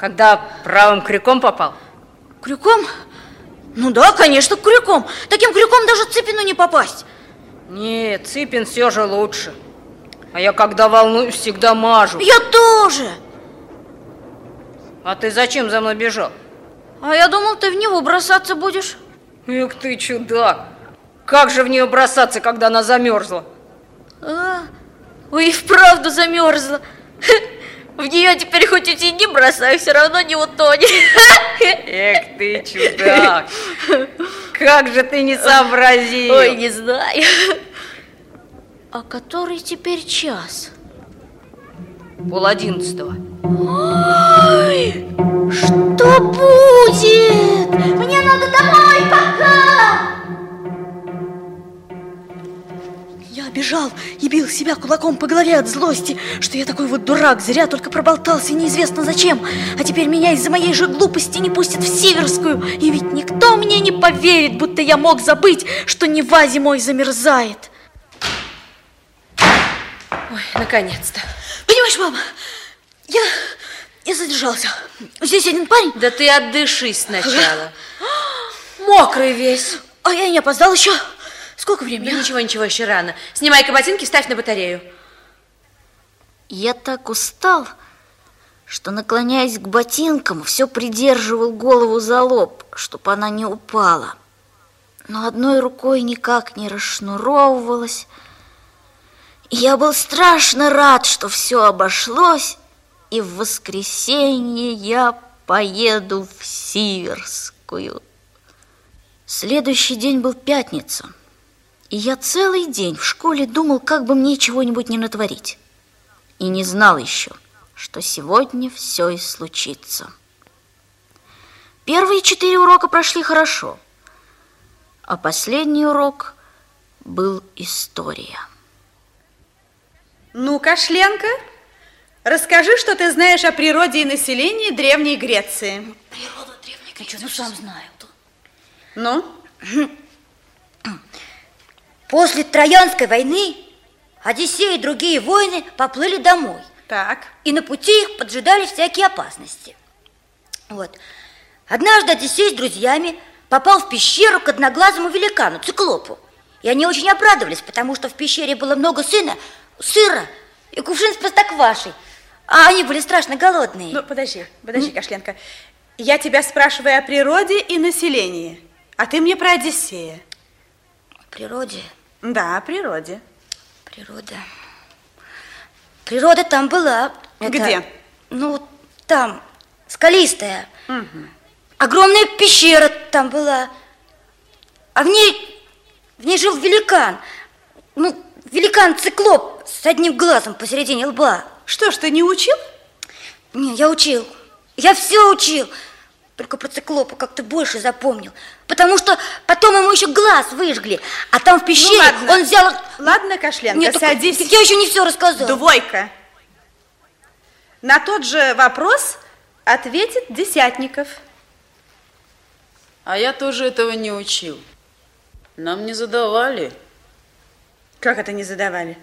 Когда правым крюком попал? Крюком? Ну да, конечно, крюком. Таким крюком даже Цыпину не попасть. Нет, Цыпин все же лучше. А я когда волнуюсь, всегда мажу. Я тоже. А ты зачем за мной бежал? А я думал, ты в него бросаться будешь. Эх ты чудак! Как же в нее бросаться, когда она замерзла? А, ой, вправду замерзла. В нее теперь хоть утяни бросаю, все равно не утонет. Эх ты чудак! Как же ты не сообразил? Ой, не знаю. А который теперь час? Пол одиннадцатого. Ой, что будет? Бежал и бил себя кулаком по голове от злости, что я такой вот дурак, зря только проболтался неизвестно зачем. А теперь меня из-за моей же глупости не пустят в Сиверскую. И ведь никто мне не поверит, будто я мог забыть, что Нева зимой замерзает. Ой, наконец-то. Понимаешь, мама, я, я задержался. Здесь один парень. Да ты отдышись сначала. Мокрый весь. А я не опоздал еще. Сколько времени? Да ничего, ничего, еще рано. Снимай-ка ботинки, ставь на батарею. Я так устал, что, наклоняясь к ботинкам, все придерживал голову за лоб, чтобы она не упала. Но одной рукой никак не расшнуровывалась. И я был страшно рад, что все обошлось, и в воскресенье я поеду в Сиверскую. Следующий день был пятница – и я целый день в школе думал, как бы мне чего-нибудь не натворить. И не знал еще, что сегодня все и случится. Первые четыре урока прошли хорошо, а последний урок был история. Ну, Кашленко, расскажи, что ты знаешь о природе и населении Древней Греции. Природа Древней Греции, ну сам знаю. Ну? После Троянской войны Одиссей и другие воины поплыли домой. Так. И на пути их поджидали всякие опасности. Вот. Однажды Одиссей с друзьями попал в пещеру к одноглазому великану, циклопу. И они очень обрадовались, потому что в пещере было много сына, сыра и кувшин с простоквашей. А они были страшно голодные. Ну, подожди, подожди, Кашленко. Я тебя спрашиваю о природе и населении, а ты мне про Одиссея. О природе? Да, о природе. Природа. Природа там была. Это, Где? Ну, там, скалистая. Угу. Огромная пещера там была. А в ней, в ней жил великан. Ну, великан-циклоп с одним глазом посередине лба. Что ж, ты не учил? Не, я учил. Я все учил. Только про циклопа как-то больше запомнил. Потому что потом ему еще глаз выжгли. А там в пещере ну, ладно. он взял... Ладно, Кашленко, Нет, садись. Так, я еще не все рассказал. Двойка. На тот же вопрос ответит Десятников. А я тоже этого не учил. Нам не задавали. Как это не задавали?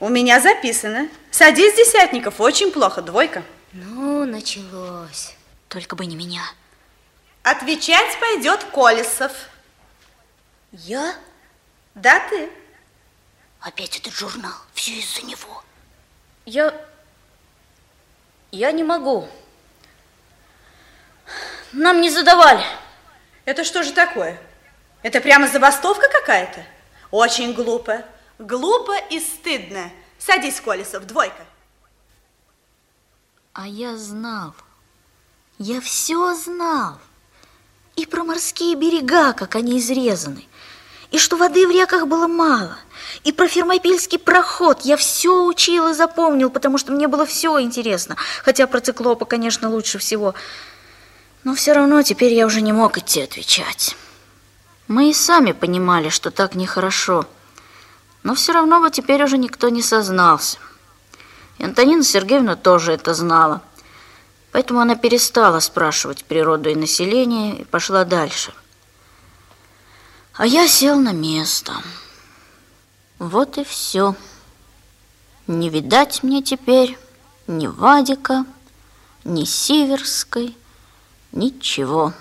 У меня записано. Садись, Десятников, очень плохо, двойка. Ну, началось. Только бы не меня. Отвечать пойдет Колесов. Я? Да, ты. Опять этот журнал. Все из-за него. Я... Я не могу. Нам не задавали. Это что же такое? Это прямо забастовка какая-то? Очень глупо. Глупо и стыдно. Садись, Колесов, двойка. А я знал. Я все знал. И про морские берега, как они изрезаны, и что воды в реках было мало, и про фермопильский проход я все учил и запомнил, потому что мне было все интересно, хотя про циклопа, конечно, лучше всего. Но все равно теперь я уже не мог идти отвечать. Мы и сами понимали, что так нехорошо, но все равно вот теперь уже никто не сознался. И Антонина Сергеевна тоже это знала. Поэтому она перестала спрашивать природу и население и пошла дальше. А я сел на место. Вот и все. Не видать мне теперь ни Вадика, ни Сиверской, ничего.